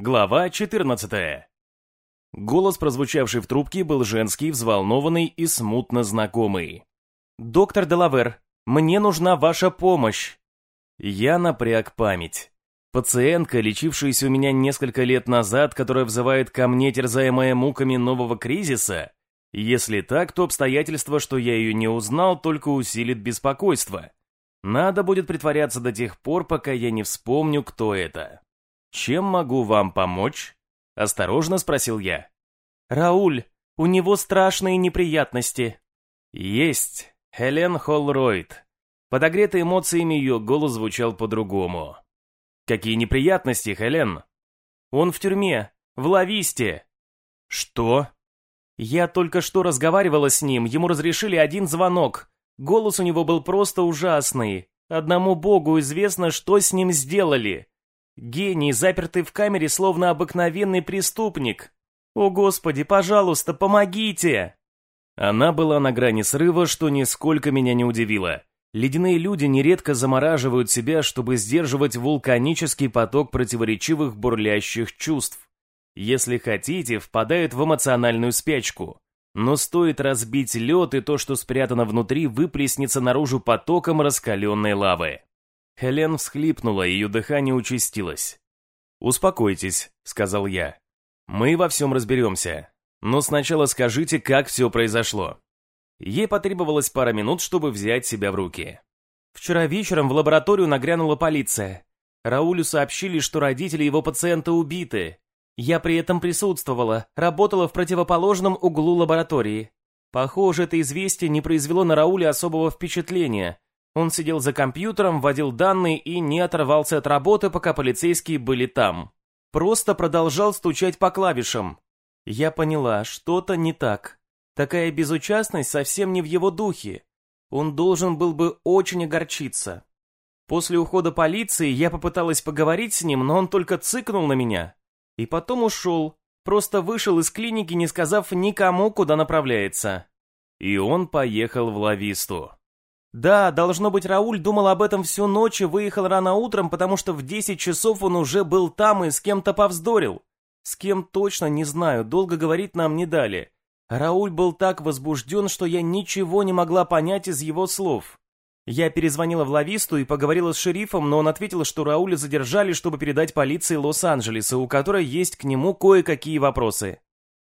Глава 14. Голос, прозвучавший в трубке, был женский, взволнованный и смутно знакомый. «Доктор Делавер, мне нужна ваша помощь!» Я напряг память. Пациентка, лечившаяся у меня несколько лет назад, которая взывает ко мне, терзаемая муками нового кризиса? Если так, то обстоятельство, что я ее не узнал, только усилит беспокойство. Надо будет притворяться до тех пор, пока я не вспомню, кто это. «Чем могу вам помочь?» – осторожно спросил я. «Рауль, у него страшные неприятности». «Есть. Хелен Холройд». Подогретый эмоциями ее голос звучал по-другому. «Какие неприятности, Хелен?» «Он в тюрьме, в Лависте». «Что?» «Я только что разговаривала с ним, ему разрешили один звонок. Голос у него был просто ужасный. Одному богу известно, что с ним сделали. Гений, запертый в камере, словно обыкновенный преступник. О, Господи, пожалуйста, помогите!» Она была на грани срыва, что нисколько меня не удивило. Ледяные люди нередко замораживают себя, чтобы сдерживать вулканический поток противоречивых бурлящих чувств. Если хотите, впадают в эмоциональную спячку. Но стоит разбить лед, и то, что спрятано внутри, выплеснется наружу потоком раскаленной лавы. Хелен всхлипнула, ее дыхание участилось. «Успокойтесь», — сказал я. «Мы во всем разберемся. Но сначала скажите, как все произошло». Ей потребовалось пара минут, чтобы взять себя в руки. Вчера вечером в лабораторию нагрянула полиция. Раулю сообщили, что родители его пациента убиты. Я при этом присутствовала, работала в противоположном углу лаборатории. Похоже, это известие не произвело на Рауля особого впечатления. Он сидел за компьютером, вводил данные и не оторвался от работы, пока полицейские были там. Просто продолжал стучать по клавишам. Я поняла, что-то не так. Такая безучастность совсем не в его духе. Он должен был бы очень огорчиться. После ухода полиции я попыталась поговорить с ним, но он только цыкнул на меня. И потом ушел, просто вышел из клиники, не сказав никому, куда направляется. И он поехал в Лависту. Да, должно быть, Рауль думал об этом всю ночь и выехал рано утром, потому что в 10 часов он уже был там и с кем-то повздорил. С кем точно, не знаю, долго говорить нам не дали. Рауль был так возбужден, что я ничего не могла понять из его слов. Я перезвонила в Лависту и поговорила с шерифом, но он ответил, что Рауля задержали, чтобы передать полиции Лос-Анджелеса, у которой есть к нему кое-какие вопросы.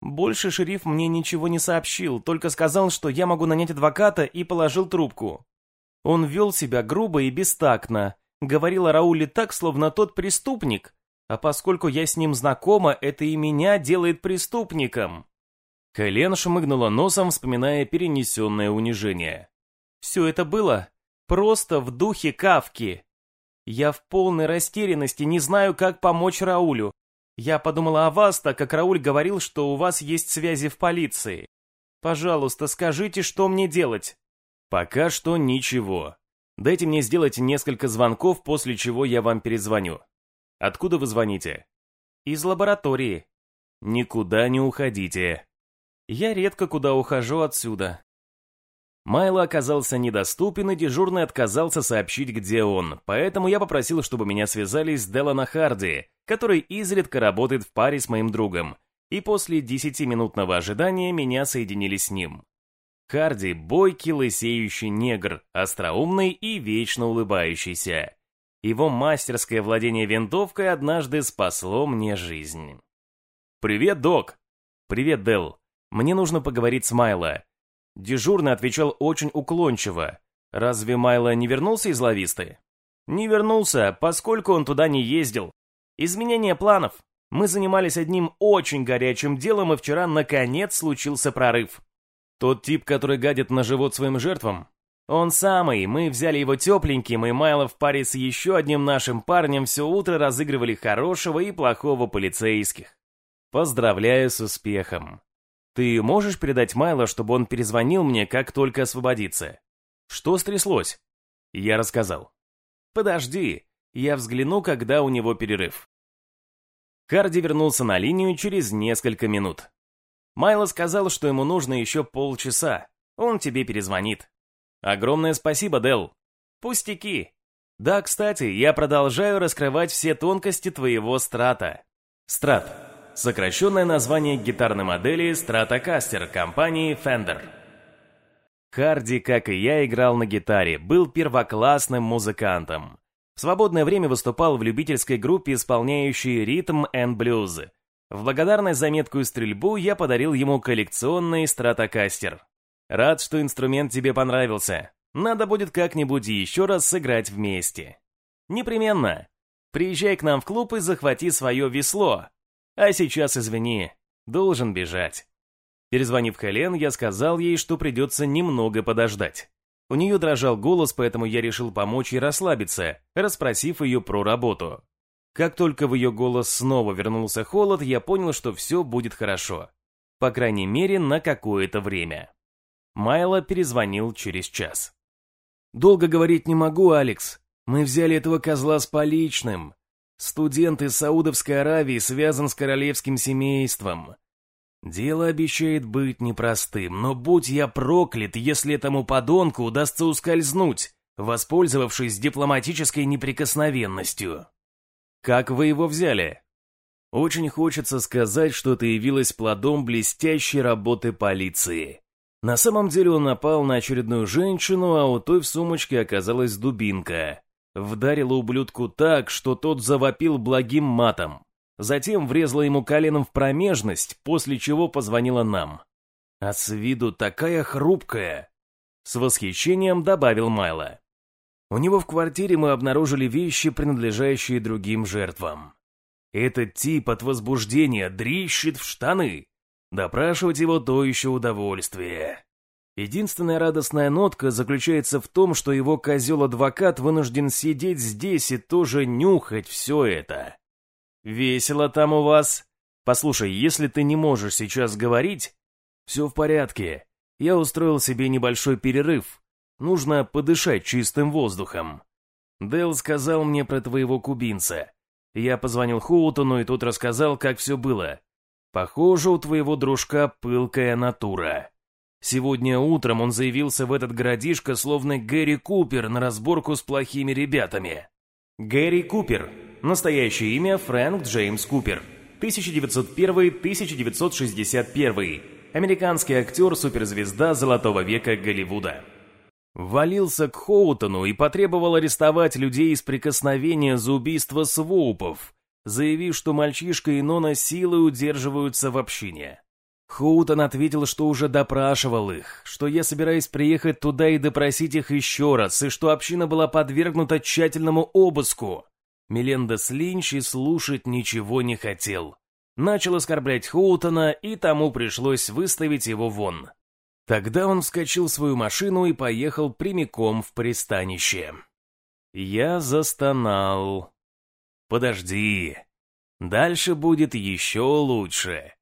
Больше шериф мне ничего не сообщил, только сказал, что я могу нанять адвоката и положил трубку. Он вел себя грубо и бестактно, говорил о Рауле так, словно тот преступник, а поскольку я с ним знакома, это и меня делает преступником. Хелен шмыгнула носом, вспоминая перенесенное унижение. Все это было просто в духе Кавки. Я в полной растерянности, не знаю, как помочь Раулю. Я подумала о вас, так как Рауль говорил, что у вас есть связи в полиции. Пожалуйста, скажите, что мне делать?» «Пока что ничего. Дайте мне сделать несколько звонков, после чего я вам перезвоню. Откуда вы звоните?» «Из лаборатории». «Никуда не уходите». «Я редко куда ухожу отсюда». Майло оказался недоступен, и дежурный отказался сообщить, где он, поэтому я попросил, чтобы меня связали с Делана Харди, который изредка работает в паре с моим другом, и после десятиминутного ожидания меня соединили с ним. Харди – бойкий, лысеющий негр, остроумный и вечно улыбающийся. Его мастерское владение винтовкой однажды спасло мне жизнь. «Привет, док!» «Привет, Дел. Мне нужно поговорить с Майло. Дежурный отвечал очень уклончиво. Разве Майло не вернулся из Лависты? Не вернулся, поскольку он туда не ездил. Изменение планов. Мы занимались одним очень горячим делом, и вчера наконец случился прорыв. Тот тип, который гадит на живот своим жертвам? Он самый, мы взяли его тепленьким, и Майло в паре с еще одним нашим парнем все утро разыгрывали хорошего и плохого полицейских. Поздравляю с успехом. Ты можешь передать Майло, чтобы он перезвонил мне, как только освободится? Что стряслось? Я рассказал. Подожди, я взгляну, когда у него перерыв. Карди вернулся на линию через несколько минут. Майло сказал, что ему нужно еще полчаса. Он тебе перезвонит. Огромное спасибо, Дел. Пустяки. Да, кстати, я продолжаю раскрывать все тонкости твоего страта. Страт. Сокращенное название гитарной модели Stratocaster компании Fender. Харди, как и я, играл на гитаре, был первоклассным музыкантом. В свободное время выступал в любительской группе, исполняющей ритм and блюз. В благодарность за меткую стрельбу я подарил ему коллекционный стратокастер. Рад, что инструмент тебе понравился. Надо будет как-нибудь еще раз сыграть вместе. Непременно. Приезжай к нам в клуб и захвати свое весло. А сейчас, извини, должен бежать. Перезвонив Хелен, я сказал ей, что придется немного подождать. У нее дрожал голос, поэтому я решил помочь ей расслабиться, расспросив ее про работу. Как только в ее голос снова вернулся холод, я понял, что все будет хорошо. По крайней мере, на какое-то время. Майло перезвонил через час. «Долго говорить не могу, Алекс. Мы взяли этого козла с поличным. Студент из Саудовской Аравии связан с королевским семейством. Дело обещает быть непростым, но будь я проклят, если этому подонку удастся ускользнуть, воспользовавшись дипломатической неприкосновенностью. Как вы его взяли? Очень хочется сказать, что это явилось плодом блестящей работы полиции. На самом деле он напал на очередную женщину, а у той в сумочке оказалась дубинка. Вдарила ублюдку так, что тот завопил благим матом. Затем врезала ему коленом в промежность, после чего позвонила нам. А с виду такая хрупкая. С восхищением добавил Майло. У него в квартире мы обнаружили вещи, принадлежащие другим жертвам. Этот тип от возбуждения дрищет в штаны. Допрашивать его то еще удовольствие. Единственная радостная нотка заключается в том, что его козел-адвокат вынужден сидеть здесь и тоже нюхать все это. «Весело там у вас. Послушай, если ты не можешь сейчас говорить...» «Все в порядке. Я устроил себе небольшой перерыв. Нужно подышать чистым воздухом». Дэл сказал мне про твоего кубинца. Я позвонил Хоутону, и тот рассказал, как все было. Похоже, у твоего дружка пылкая натура. Сегодня утром он заявился в этот городишко, словно Гэри Купер на разборку с плохими ребятами. Гэри Купер Настоящее имя Фрэнк Джеймс Купер. 1901-1961. Американский актер, суперзвезда золотого века Голливуда. Валился к Хоутону и потребовал арестовать людей из прикосновения за убийство Своупов, заявив, что мальчишка и Нона силой удерживаются в общине. Хоутон ответил, что уже допрашивал их, что я собираюсь приехать туда и допросить их еще раз, и что община была подвергнута тщательному обыску. Мелендес Линч и слушать ничего не хотел. Начал оскорблять Хоутона, и тому пришлось выставить его вон. Тогда он вскочил в свою машину и поехал прямиком в пристанище. Я застонал. «Подожди. Дальше будет еще лучше».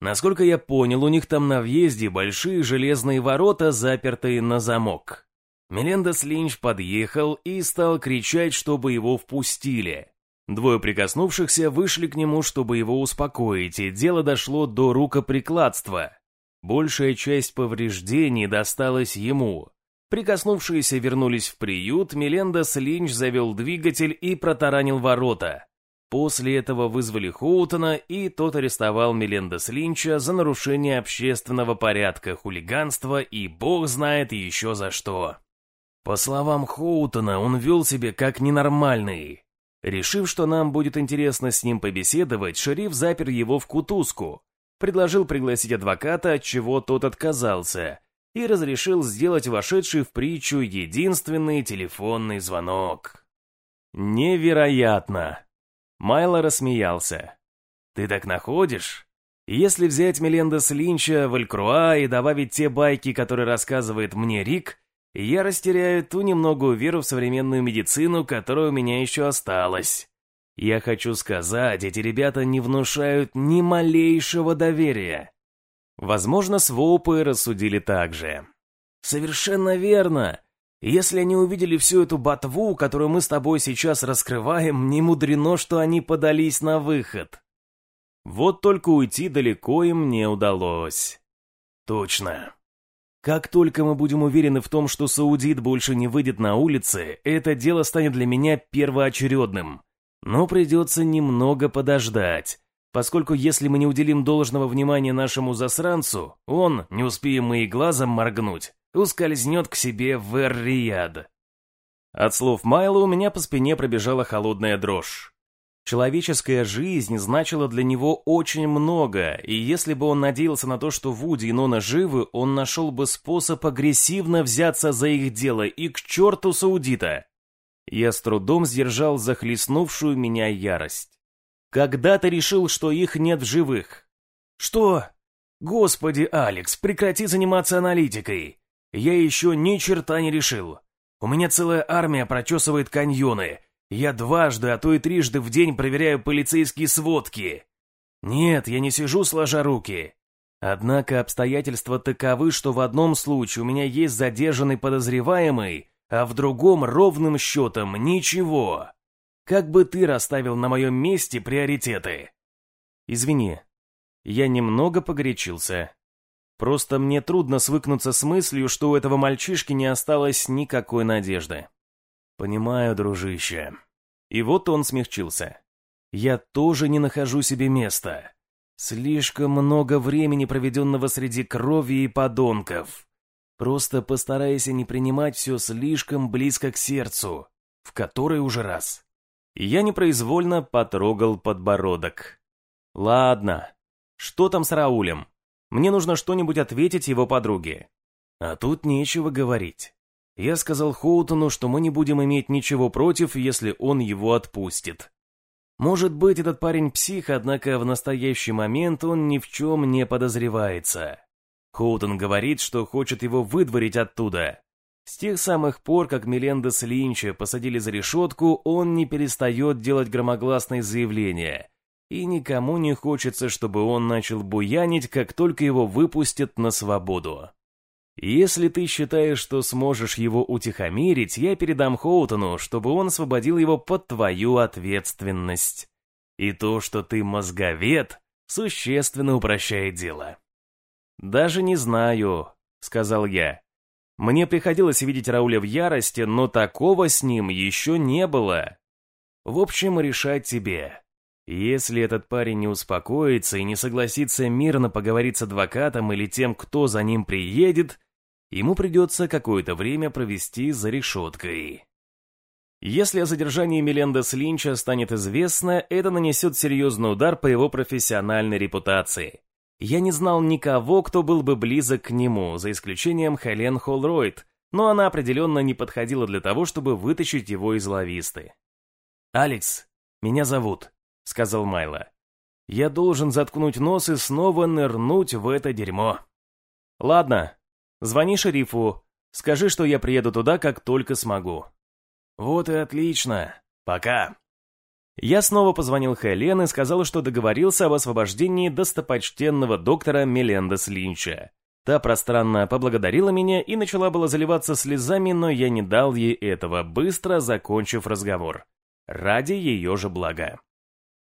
Насколько я понял, у них там на въезде большие железные ворота, запертые на замок. Мелендес Линч подъехал и стал кричать, чтобы его впустили. Двое прикоснувшихся вышли к нему, чтобы его успокоить, и дело дошло до рукоприкладства. Большая часть повреждений досталась ему. Прикоснувшиеся вернулись в приют, Мелендес Линч завел двигатель и протаранил ворота. После этого вызвали Хоутона, и тот арестовал Мелендес Линча за нарушение общественного порядка, хулиганство и бог знает еще за что. По словам Хоутона, он вел себя как ненормальный. Решив, что нам будет интересно с ним побеседовать, шериф запер его в кутузку, предложил пригласить адвоката, от чего тот отказался, и разрешил сделать вошедший в притчу единственный телефонный звонок. «Невероятно!» Майло рассмеялся. «Ты так находишь?» Если взять Мелендес Линча, Валькруа и добавить те байки, которые рассказывает мне Рик, я растеряю ту немногую веру в современную медицину, которая у меня еще осталась. Я хочу сказать, эти ребята не внушают ни малейшего доверия. Возможно, свопы рассудили так же. Совершенно верно. Если они увидели всю эту ботву, которую мы с тобой сейчас раскрываем, не мудрено, что они подались на выход. Вот только уйти далеко им не удалось. Точно. Как только мы будем уверены в том, что Саудит больше не выйдет на улицы, это дело станет для меня первоочередным. Но придется немного подождать. поскольку если мы не уделим должного внимания нашему засранцу, он, не успеем мы и глазом моргнуть, ускользнет к себе в эр От слов Майла у меня по спине пробежала холодная дрожь. Человеческая жизнь значила для него очень много, и если бы он надеялся на то, что Вуди и Нона живы, он нашел бы способ агрессивно взяться за их дело и к черту Саудита. Я с трудом сдержал захлестнувшую меня ярость. Когда ты решил, что их нет в живых? Что? Господи, Алекс, прекрати заниматься аналитикой. Я еще ни черта не решил. У меня целая армия прочесывает каньоны. Я дважды, а то и трижды в день проверяю полицейские сводки. Нет, я не сижу сложа руки. Однако обстоятельства таковы, что в одном случае у меня есть задержанный подозреваемый, а в другом ровным счетом ничего. Как бы ты расставил на моем месте приоритеты? Извини, я немного погорячился. Просто мне трудно свыкнуться с мыслью, что у этого мальчишки не осталось никакой надежды. Понимаю, дружище. И вот он смягчился. Я тоже не нахожу себе места. Слишком много времени, проведенного среди крови и подонков. Просто постарайся не принимать все слишком близко к сердцу, в который уже раз я непроизвольно потрогал подбородок. Ладно, что там с Раулем? Мне нужно что-нибудь ответить его подруге. А тут нечего говорить. Я сказал Хоутону, что мы не будем иметь ничего против, если он его отпустит. Может быть, этот парень псих, однако в настоящий момент он ни в чем не подозревается. Хоутон говорит, что хочет его выдворить оттуда. С тех самых пор, как Мелендес Линча посадили за решетку, он не перестает делать громогласные заявления. И никому не хочется, чтобы он начал буянить, как только его выпустят на свободу. Если ты считаешь, что сможешь его утихомирить, я передам Хоутону, чтобы он освободил его под твою ответственность. И то, что ты мозговед, существенно упрощает дело. «Даже не знаю», — сказал я. Мне приходилось видеть Рауля в ярости, но такого с ним еще не было. В общем, решать тебе. Если этот парень не успокоится и не согласится мирно поговорить с адвокатом или тем, кто за ним приедет, ему придется какое-то время провести за решеткой. Если о задержании Мелендес Линча станет известно, это нанесет серьезный удар по его профессиональной репутации. Я не знал никого, кто был бы близок к нему, за исключением Хелен Холройд, но она определенно не подходила для того, чтобы вытащить его из лависты. «Алекс, меня зовут», — сказал Майло. «Я должен заткнуть нос и снова нырнуть в это дерьмо». «Ладно, звони шерифу, скажи, что я приеду туда, как только смогу». «Вот и отлично. Пока». Я снова позвонил Хелен и сказал, что договорился об освобождении достопочтенного доктора Мелендес Линча. Та пространно поблагодарила меня и начала было заливаться слезами, но я не дал ей этого, быстро закончив разговор. Ради ее же блага.